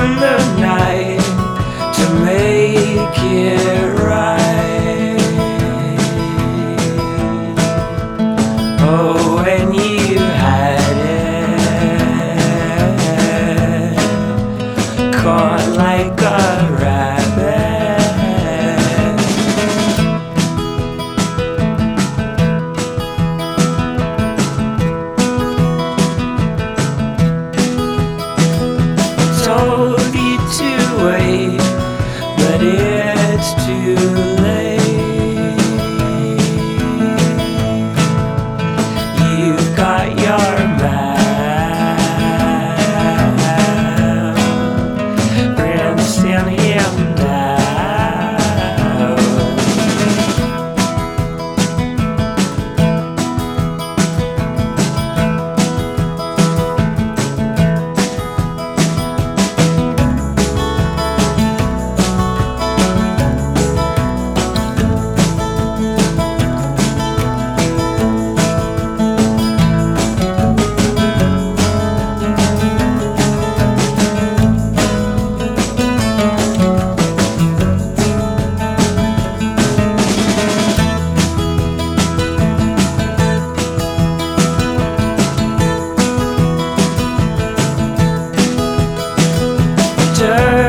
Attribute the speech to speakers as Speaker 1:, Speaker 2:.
Speaker 1: Yeah. return.